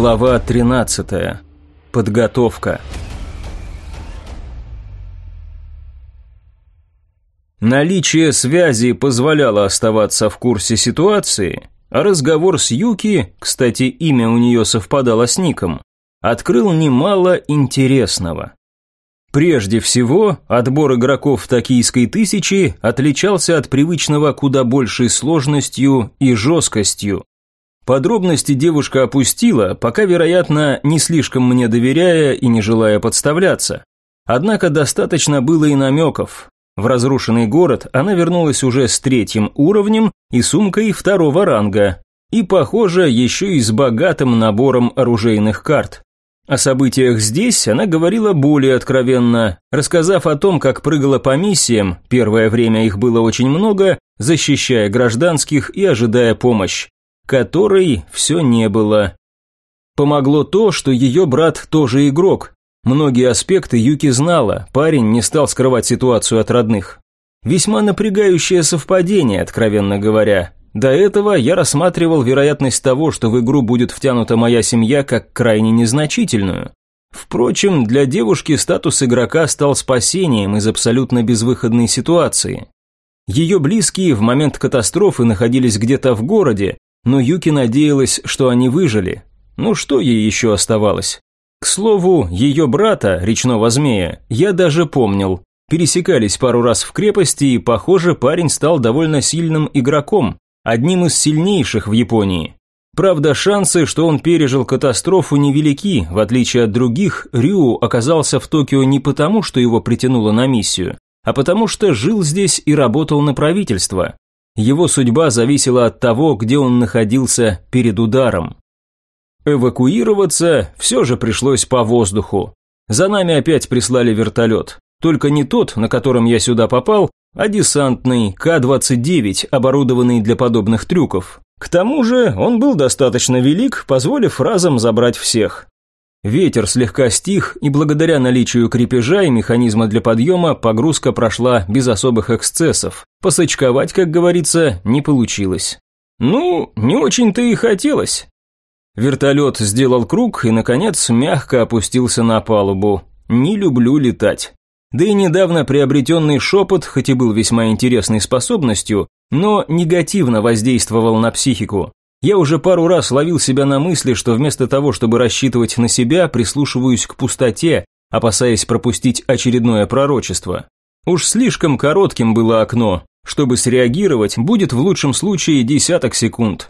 Глава 13. Подготовка. Наличие связи позволяло оставаться в курсе ситуации, а разговор с Юки, кстати, имя у нее совпадало с ником, открыл немало интересного. Прежде всего, отбор игроков токийской тысячи отличался от привычного куда большей сложностью и жесткостью. Подробности девушка опустила, пока, вероятно, не слишком мне доверяя и не желая подставляться. Однако достаточно было и намеков. В разрушенный город она вернулась уже с третьим уровнем и сумкой второго ранга. И, похоже, еще и с богатым набором оружейных карт. О событиях здесь она говорила более откровенно, рассказав о том, как прыгала по миссиям, первое время их было очень много, защищая гражданских и ожидая помощь, которой все не было. Помогло то, что ее брат тоже игрок. Многие аспекты Юки знала, парень не стал скрывать ситуацию от родных. Весьма напрягающее совпадение, откровенно говоря, до этого я рассматривал вероятность того, что в игру будет втянута моя семья, как крайне незначительную. Впрочем, для девушки статус игрока стал спасением из абсолютно безвыходной ситуации. Ее близкие в момент катастрофы находились где-то в городе, но Юки надеялась, что они выжили. Ну что ей еще оставалось? К слову, ее брата, речного змея, я даже помнил. Пересекались пару раз в крепости, и, похоже, парень стал довольно сильным игроком, одним из сильнейших в Японии. Правда, шансы, что он пережил катастрофу, невелики. В отличие от других, Рю оказался в Токио не потому, что его притянуло на миссию, а потому что жил здесь и работал на правительство. Его судьба зависела от того, где он находился перед ударом. Эвакуироваться все же пришлось по воздуху. За нами опять прислали вертолет. Только не тот, на котором я сюда попал, а десантный К-29, оборудованный для подобных трюков. К тому же он был достаточно велик, позволив разом забрать всех. Ветер слегка стих, и благодаря наличию крепежа и механизма для подъема погрузка прошла без особых эксцессов. Посочковать, как говорится, не получилось. Ну, не очень-то и хотелось. Вертолет сделал круг и, наконец, мягко опустился на палубу. Не люблю летать. Да и недавно приобретенный шепот, хоть и был весьма интересной способностью, но негативно воздействовал на психику. Я уже пару раз ловил себя на мысли, что вместо того, чтобы рассчитывать на себя, прислушиваюсь к пустоте, опасаясь пропустить очередное пророчество. Уж слишком коротким было окно, чтобы среагировать, будет в лучшем случае десяток секунд.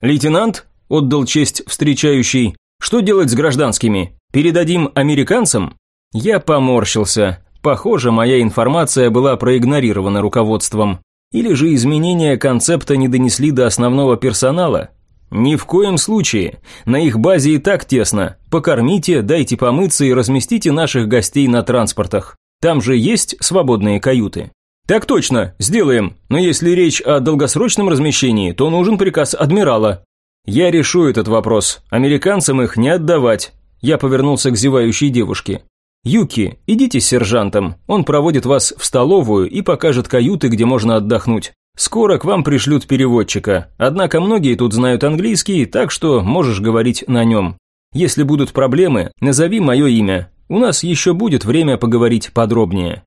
«Лейтенант?» – отдал честь встречающий. «Что делать с гражданскими? Передадим американцам?» Я поморщился. Похоже, моя информация была проигнорирована руководством. Или же изменения концепта не донесли до основного персонала? Ни в коем случае. На их базе и так тесно. Покормите, дайте помыться и разместите наших гостей на транспортах. Там же есть свободные каюты. Так точно, сделаем. Но если речь о долгосрочном размещении, то нужен приказ адмирала. Я решу этот вопрос. Американцам их не отдавать. Я повернулся к зевающей девушке. «Юки, идите с сержантом, он проводит вас в столовую и покажет каюты, где можно отдохнуть. Скоро к вам пришлют переводчика, однако многие тут знают английский, так что можешь говорить на нем. Если будут проблемы, назови мое имя, у нас еще будет время поговорить подробнее».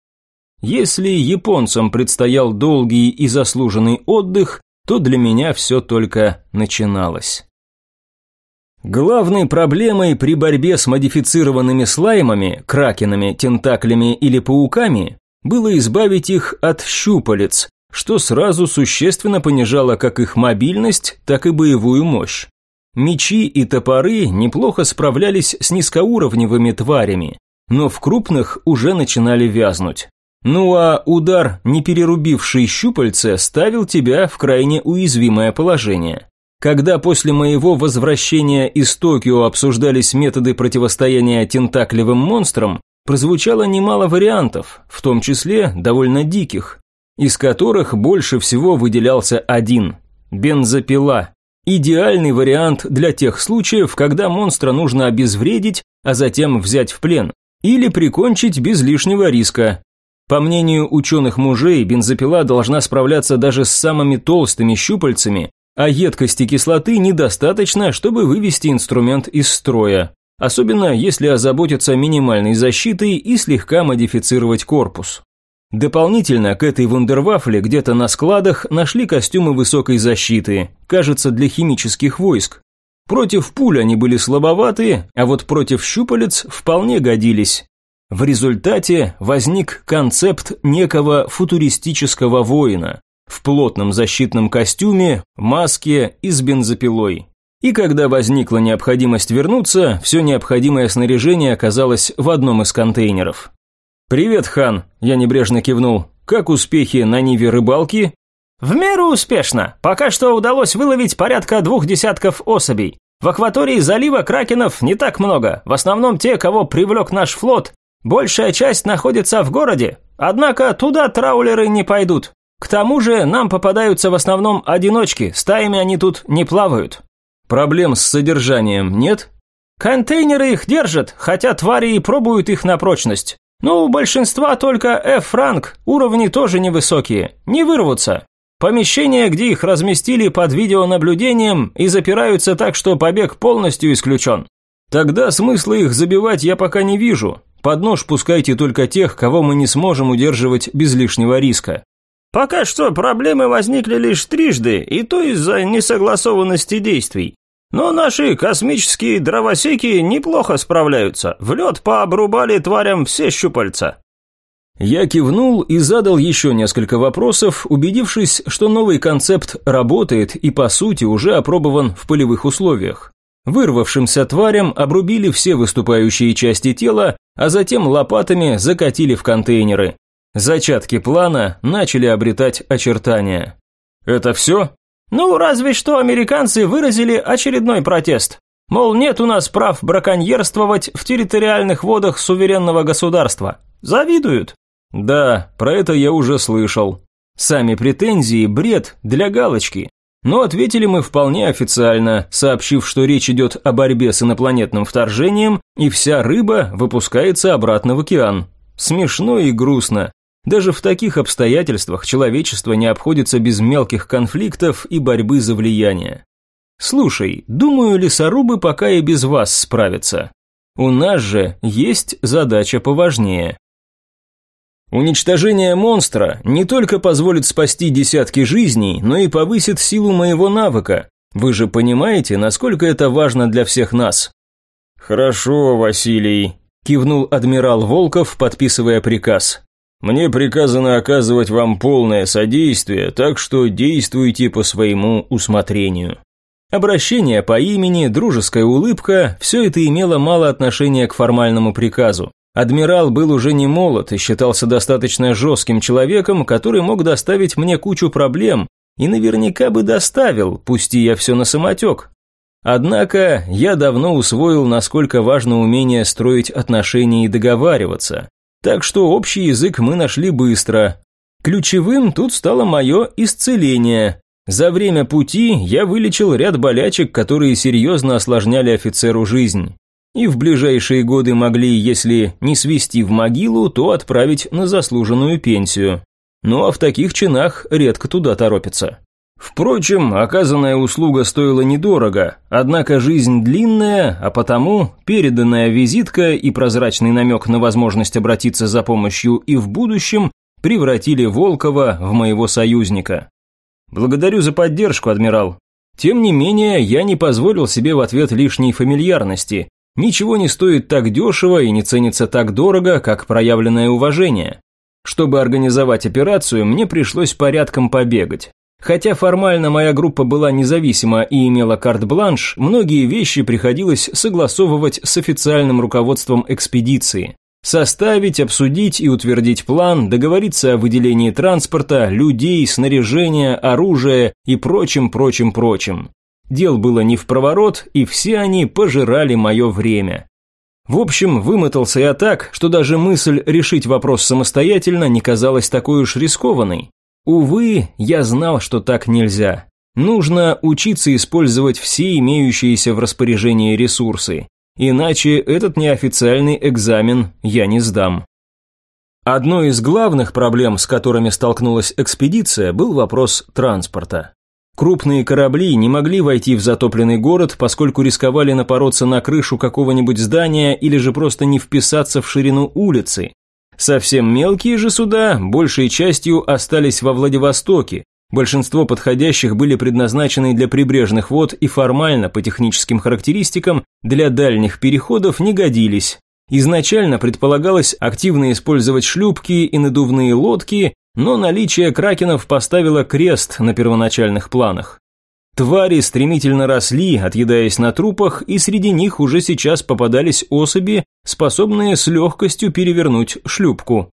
Если японцам предстоял долгий и заслуженный отдых, то для меня все только начиналось. Главной проблемой при борьбе с модифицированными слаймами, кракенами, тентаклями или пауками было избавить их от щупалец, что сразу существенно понижало как их мобильность, так и боевую мощь. Мечи и топоры неплохо справлялись с низкоуровневыми тварями, но в крупных уже начинали вязнуть. Ну а удар, не перерубивший щупальце, ставил тебя в крайне уязвимое положение. Когда после моего возвращения из Токио обсуждались методы противостояния тентаклевым монстрам, прозвучало немало вариантов, в том числе довольно диких, из которых больше всего выделялся один – бензопила. Идеальный вариант для тех случаев, когда монстра нужно обезвредить, а затем взять в плен, или прикончить без лишнего риска. По мнению ученых мужей, бензопила должна справляться даже с самыми толстыми щупальцами, а едкости кислоты недостаточно, чтобы вывести инструмент из строя, особенно если озаботиться минимальной защитой и слегка модифицировать корпус. Дополнительно к этой вундервафле где-то на складах нашли костюмы высокой защиты, кажется, для химических войск. Против пуль они были слабоваты, а вот против щупалец вполне годились. В результате возник концепт некого футуристического воина в плотном защитном костюме, маске и с бензопилой. И когда возникла необходимость вернуться, все необходимое снаряжение оказалось в одном из контейнеров. «Привет, хан», – я небрежно кивнул. «Как успехи на Ниве рыбалки?» «В меру успешно. Пока что удалось выловить порядка двух десятков особей. В акватории залива кракенов не так много, в основном те, кого привлек наш флот. Большая часть находится в городе, однако туда траулеры не пойдут. К тому же нам попадаются в основном одиночки, стаями они тут не плавают». «Проблем с содержанием нет?» «Контейнеры их держат, хотя твари и пробуют их на прочность. Ну, у большинства только F-ранг, уровни тоже невысокие, не вырвутся. Помещения, где их разместили под видеонаблюдением и запираются так, что побег полностью исключен. Тогда смысла их забивать я пока не вижу. Под нож пускайте только тех, кого мы не сможем удерживать без лишнего риска. Пока что проблемы возникли лишь трижды, и то из-за несогласованности действий. Но наши космические дровосеки неплохо справляются. В лед пообрубали тварям все щупальца. Я кивнул и задал еще несколько вопросов, убедившись, что новый концепт работает и по сути уже опробован в полевых условиях. Вырвавшимся тварям обрубили все выступающие части тела, а затем лопатами закатили в контейнеры. Зачатки плана начали обретать очертания. «Это все?» Ну, разве что американцы выразили очередной протест. Мол, нет у нас прав браконьерствовать в территориальных водах суверенного государства. Завидуют. Да, про это я уже слышал. Сами претензии – бред для галочки. Но ответили мы вполне официально, сообщив, что речь идет о борьбе с инопланетным вторжением, и вся рыба выпускается обратно в океан. Смешно и грустно. Даже в таких обстоятельствах человечество не обходится без мелких конфликтов и борьбы за влияние. Слушай, думаю, лесорубы пока и без вас справятся. У нас же есть задача поважнее. Уничтожение монстра не только позволит спасти десятки жизней, но и повысит силу моего навыка. Вы же понимаете, насколько это важно для всех нас. Хорошо, Василий, кивнул адмирал Волков, подписывая приказ. Мне приказано оказывать вам полное содействие, так что действуйте по своему усмотрению». Обращение по имени, дружеская улыбка – все это имело мало отношения к формальному приказу. Адмирал был уже не молод и считался достаточно жестким человеком, который мог доставить мне кучу проблем, и наверняка бы доставил, пусти я все на самотек. Однако я давно усвоил, насколько важно умение строить отношения и договариваться. Так что общий язык мы нашли быстро. Ключевым тут стало мое исцеление. За время пути я вылечил ряд болячек, которые серьезно осложняли офицеру жизнь. И в ближайшие годы могли, если не свести в могилу, то отправить на заслуженную пенсию. Ну а в таких чинах редко туда торопятся. Впрочем, оказанная услуга стоила недорого, однако жизнь длинная, а потому переданная визитка и прозрачный намек на возможность обратиться за помощью и в будущем превратили Волкова в моего союзника. Благодарю за поддержку, адмирал. Тем не менее, я не позволил себе в ответ лишней фамильярности. Ничего не стоит так дешево и не ценится так дорого, как проявленное уважение. Чтобы организовать операцию, мне пришлось порядком побегать. Хотя формально моя группа была независима и имела карт-бланш, многие вещи приходилось согласовывать с официальным руководством экспедиции. Составить, обсудить и утвердить план, договориться о выделении транспорта, людей, снаряжения, оружия и прочим-прочим-прочим. Дел было не в проворот, и все они пожирали мое время. В общем, вымотался я так, что даже мысль решить вопрос самостоятельно не казалась такой уж рискованной. Увы, я знал, что так нельзя. Нужно учиться использовать все имеющиеся в распоряжении ресурсы, иначе этот неофициальный экзамен я не сдам. Одной из главных проблем, с которыми столкнулась экспедиция, был вопрос транспорта. Крупные корабли не могли войти в затопленный город, поскольку рисковали напороться на крышу какого-нибудь здания или же просто не вписаться в ширину улицы. Совсем мелкие же суда большей частью остались во Владивостоке. Большинство подходящих были предназначены для прибрежных вод и формально, по техническим характеристикам, для дальних переходов не годились. Изначально предполагалось активно использовать шлюпки и надувные лодки, но наличие кракенов поставило крест на первоначальных планах. Твари стремительно росли, отъедаясь на трупах, и среди них уже сейчас попадались особи, способные с легкостью перевернуть шлюпку.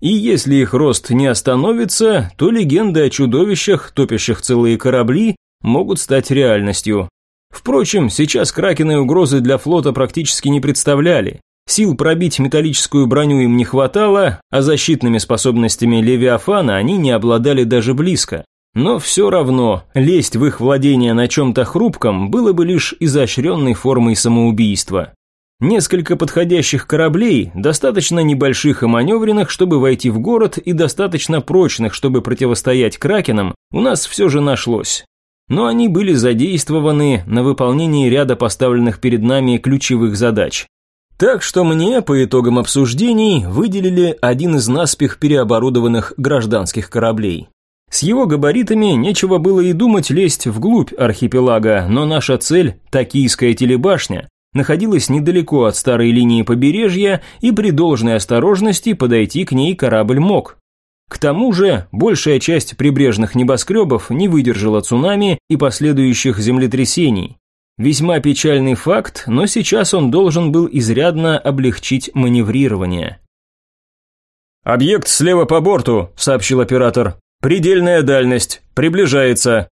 И если их рост не остановится, то легенды о чудовищах, топящих целые корабли, могут стать реальностью. Впрочем, сейчас кракены угрозы для флота практически не представляли. Сил пробить металлическую броню им не хватало, а защитными способностями Левиафана они не обладали даже близко. Но все равно, лезть в их владение на чем-то хрупком было бы лишь изощренной формой самоубийства. Несколько подходящих кораблей, достаточно небольших и маневренных, чтобы войти в город, и достаточно прочных, чтобы противостоять кракенам, у нас все же нашлось. Но они были задействованы на выполнении ряда поставленных перед нами ключевых задач. Так что мне, по итогам обсуждений, выделили один из наспех переоборудованных гражданских кораблей. С его габаритами нечего было и думать лезть вглубь архипелага, но наша цель, Токийская телебашня, находилась недалеко от старой линии побережья, и при должной осторожности подойти к ней корабль мог. К тому же, большая часть прибрежных небоскребов не выдержала цунами и последующих землетрясений, Весьма печальный факт, но сейчас он должен был изрядно облегчить маневрирование. «Объект слева по борту», – сообщил оператор. «Предельная дальность. Приближается».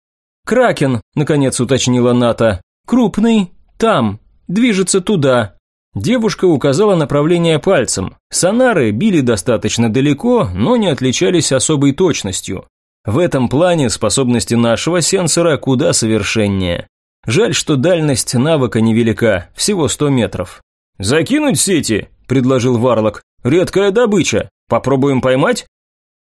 «Кракен», – наконец уточнила Ната. «Крупный. Там. Движется туда». Девушка указала направление пальцем. Сонары били достаточно далеко, но не отличались особой точностью. В этом плане способности нашего сенсора куда совершеннее. Жаль, что дальность навыка невелика, всего 100 метров. «Закинуть сети?» – предложил Варлок. «Редкая добыча. Попробуем поймать?»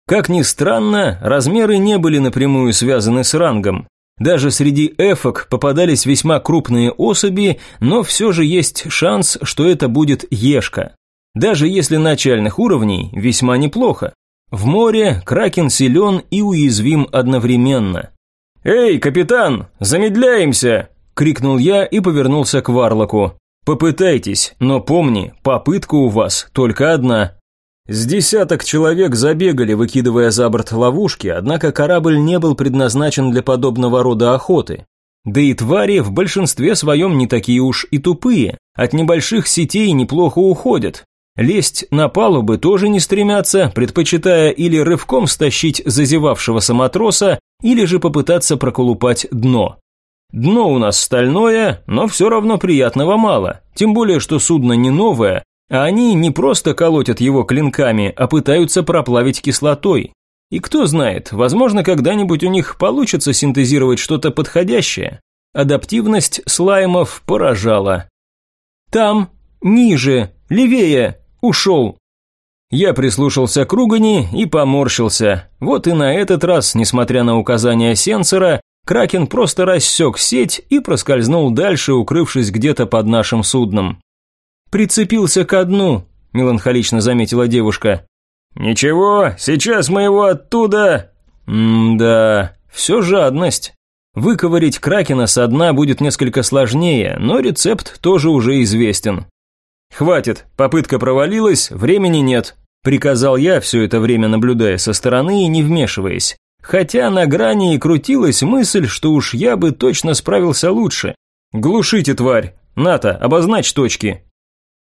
Как ни странно, размеры не были напрямую связаны с рангом. Даже среди эфок попадались весьма крупные особи, но все же есть шанс, что это будет ешка. Даже если начальных уровней, весьма неплохо. В море кракен силен и уязвим одновременно. «Эй, капитан, замедляемся!» – крикнул я и повернулся к Варлоку. «Попытайтесь, но помни, попытка у вас только одна». С десяток человек забегали, выкидывая за борт ловушки, однако корабль не был предназначен для подобного рода охоты. Да и твари в большинстве своем не такие уж и тупые, от небольших сетей неплохо уходят. Лезть на палубы тоже не стремятся, предпочитая или рывком стащить зазевавшегося матроса, или же попытаться проколупать дно. Дно у нас стальное, но все равно приятного мало, тем более, что судно не новое, они не просто колотят его клинками, а пытаются проплавить кислотой. И кто знает, возможно, когда-нибудь у них получится синтезировать что-то подходящее. Адаптивность слаймов поражала. «Там, ниже, левее, ушел». Я прислушался к ругани и поморщился. Вот и на этот раз, несмотря на указания сенсора, Кракен просто рассек сеть и проскользнул дальше, укрывшись где-то под нашим судном. «Прицепился ко дну», – меланхолично заметила девушка. «Ничего, сейчас мы его оттуда...» «М-да, все жадность. Выковырить Кракена со дна будет несколько сложнее, но рецепт тоже уже известен». «Хватит, попытка провалилась, времени нет», – приказал я, все это время наблюдая со стороны и не вмешиваясь. Хотя на грани и крутилась мысль, что уж я бы точно справился лучше. «Глушите, тварь! Ната, обозначь точки!»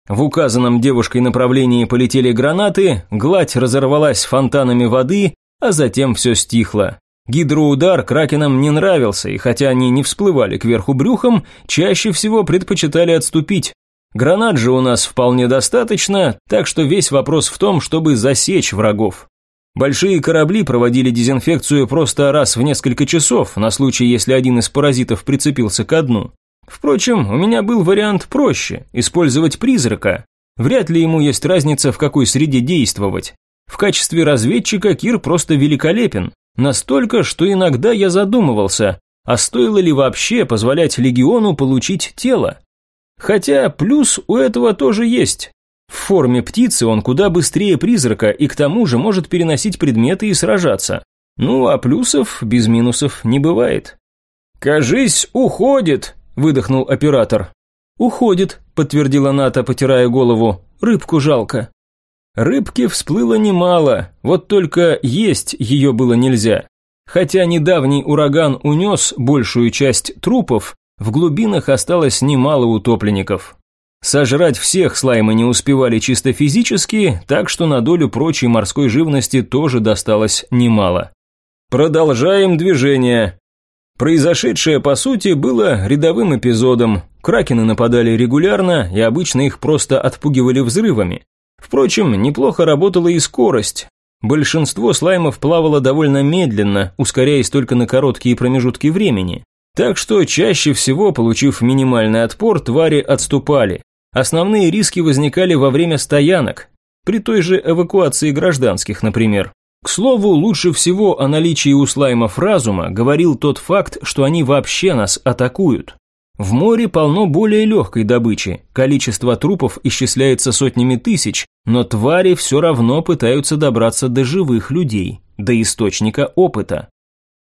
В указанном девушкой направлении полетели гранаты, гладь разорвалась фонтанами воды, а затем все стихло. Гидроудар кракенам не нравился, и хотя они не всплывали кверху брюхом, чаще всего предпочитали отступить. Гранат же у нас вполне достаточно, так что весь вопрос в том, чтобы засечь врагов. Большие корабли проводили дезинфекцию просто раз в несколько часов, на случай, если один из паразитов прицепился к дну. Впрочем, у меня был вариант проще – использовать призрака. Вряд ли ему есть разница, в какой среде действовать. В качестве разведчика Кир просто великолепен. Настолько, что иногда я задумывался, А стоило ли вообще позволять легиону получить тело? Хотя плюс у этого тоже есть. В форме птицы он куда быстрее призрака и к тому же может переносить предметы и сражаться. Ну, а плюсов без минусов не бывает. «Кажись, уходит», – выдохнул оператор. «Уходит», – подтвердила Ната, потирая голову. «Рыбку жалко». Рыбки всплыло немало, вот только есть ее было нельзя. Хотя недавний ураган унес большую часть трупов, в глубинах осталось немало утопленников. Сожрать всех слаймы не успевали чисто физически, так что на долю прочей морской живности тоже досталось немало. Продолжаем движение. Произошедшее, по сути, было рядовым эпизодом. Кракены нападали регулярно, и обычно их просто отпугивали взрывами. Впрочем, неплохо работала и скорость. Большинство слаймов плавало довольно медленно, ускоряясь только на короткие промежутки времени. Так что чаще всего, получив минимальный отпор, твари отступали. Основные риски возникали во время стоянок, при той же эвакуации гражданских, например. К слову, лучше всего о наличии у слаймов разума говорил тот факт, что они вообще нас атакуют. В море полно более легкой добычи, количество трупов исчисляется сотнями тысяч, но твари все равно пытаются добраться до живых людей, до источника опыта.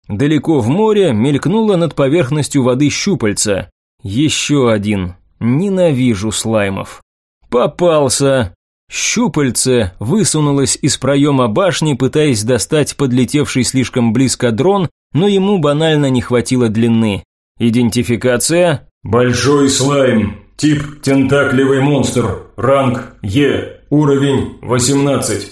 Далеко в море мелькнуло над поверхностью воды щупальца. Еще один. Ненавижу слаймов. Попался. Щупальце высунулось из проема башни, пытаясь достать подлетевший слишком близко дрон, но ему банально не хватило длины. Идентификация? Большой слайм. Тип тентакливый монстр. Ранг Е. Уровень 18.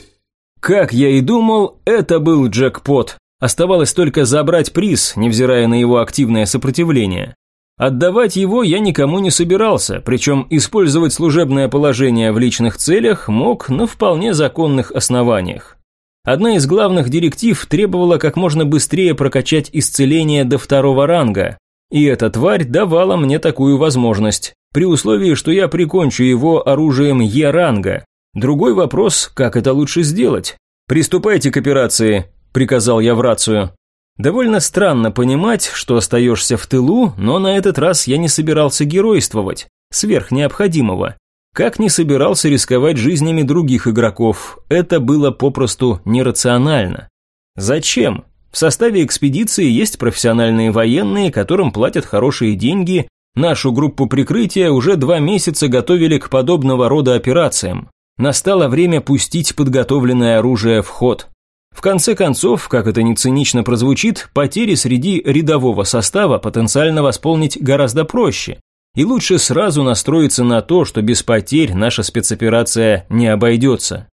Как я и думал, это был джекпот. Оставалось только забрать приз, невзирая на его активное сопротивление. Отдавать его я никому не собирался, причем использовать служебное положение в личных целях мог на вполне законных основаниях. Одна из главных директив требовала как можно быстрее прокачать исцеление до второго ранга, и эта тварь давала мне такую возможность, при условии, что я прикончу его оружием Е-ранга. Другой вопрос, как это лучше сделать? «Приступайте к операции», – приказал я в рацию. Довольно странно понимать, что остаешься в тылу, но на этот раз я не собирался геройствовать, сверх необходимого. Как не собирался рисковать жизнями других игроков, это было попросту нерационально. Зачем? В составе экспедиции есть профессиональные военные, которым платят хорошие деньги. Нашу группу прикрытия уже два месяца готовили к подобного рода операциям. Настало время пустить подготовленное оружие в ход. В конце концов, как это не цинично прозвучит, потери среди рядового состава потенциально восполнить гораздо проще. И лучше сразу настроиться на то, что без потерь наша спецоперация не обойдется.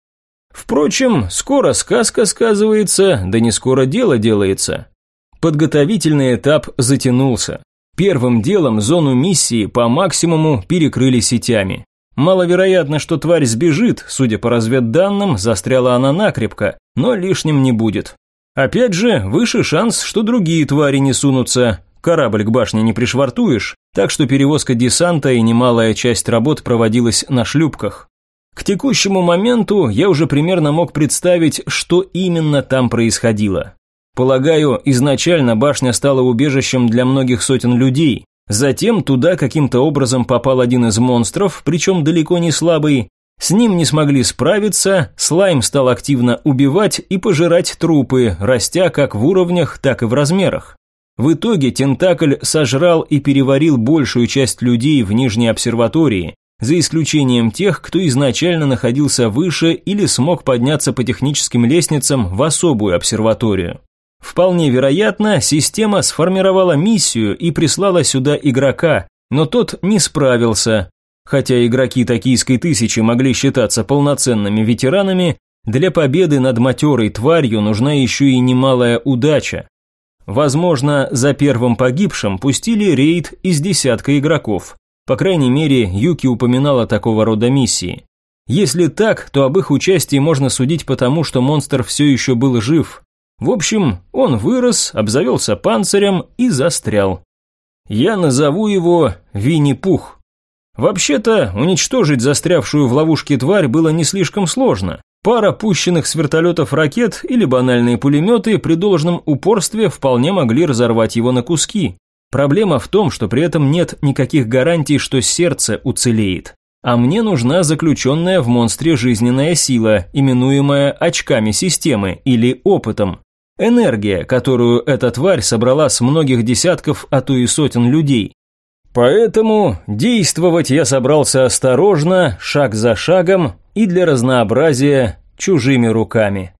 Впрочем, скоро сказка сказывается, да не скоро дело делается. Подготовительный этап затянулся. Первым делом зону миссии по максимуму перекрыли сетями. Маловероятно, что тварь сбежит, судя по разведданным, застряла она накрепко, но лишним не будет. Опять же, выше шанс, что другие твари не сунутся. Корабль к башне не пришвартуешь, так что перевозка десанта и немалая часть работ проводилась на шлюпках. К текущему моменту я уже примерно мог представить, что именно там происходило. Полагаю, изначально башня стала убежищем для многих сотен людей. Затем туда каким-то образом попал один из монстров, причем далеко не слабый. С ним не смогли справиться, слайм стал активно убивать и пожирать трупы, растя как в уровнях, так и в размерах. В итоге Тентакль сожрал и переварил большую часть людей в Нижней обсерватории, за исключением тех, кто изначально находился выше или смог подняться по техническим лестницам в особую обсерваторию. Вполне вероятно, система сформировала миссию и прислала сюда игрока, но тот не справился. Хотя игроки Токийской тысячи могли считаться полноценными ветеранами, для победы над матерой тварью нужна еще и немалая удача. Возможно, за первым погибшим пустили рейд из десятка игроков, по крайней мере, Юки упоминала такого рода миссии. Если так, то об их участии можно судить потому, что монстр все еще был жив. В общем, он вырос, обзавелся панцирем и застрял. Я назову его Винни-Пух. Вообще-то, уничтожить застрявшую в ловушке тварь было не слишком сложно. Пара пущенных с вертолетов ракет или банальные пулеметы при должном упорстве вполне могли разорвать его на куски. Проблема в том, что при этом нет никаких гарантий, что сердце уцелеет. А мне нужна заключенная в монстре жизненная сила, именуемая очками системы или опытом. Энергия, которую эта тварь собрала с многих десятков, а то и сотен людей. Поэтому действовать я собрался осторожно, шаг за шагом и для разнообразия чужими руками.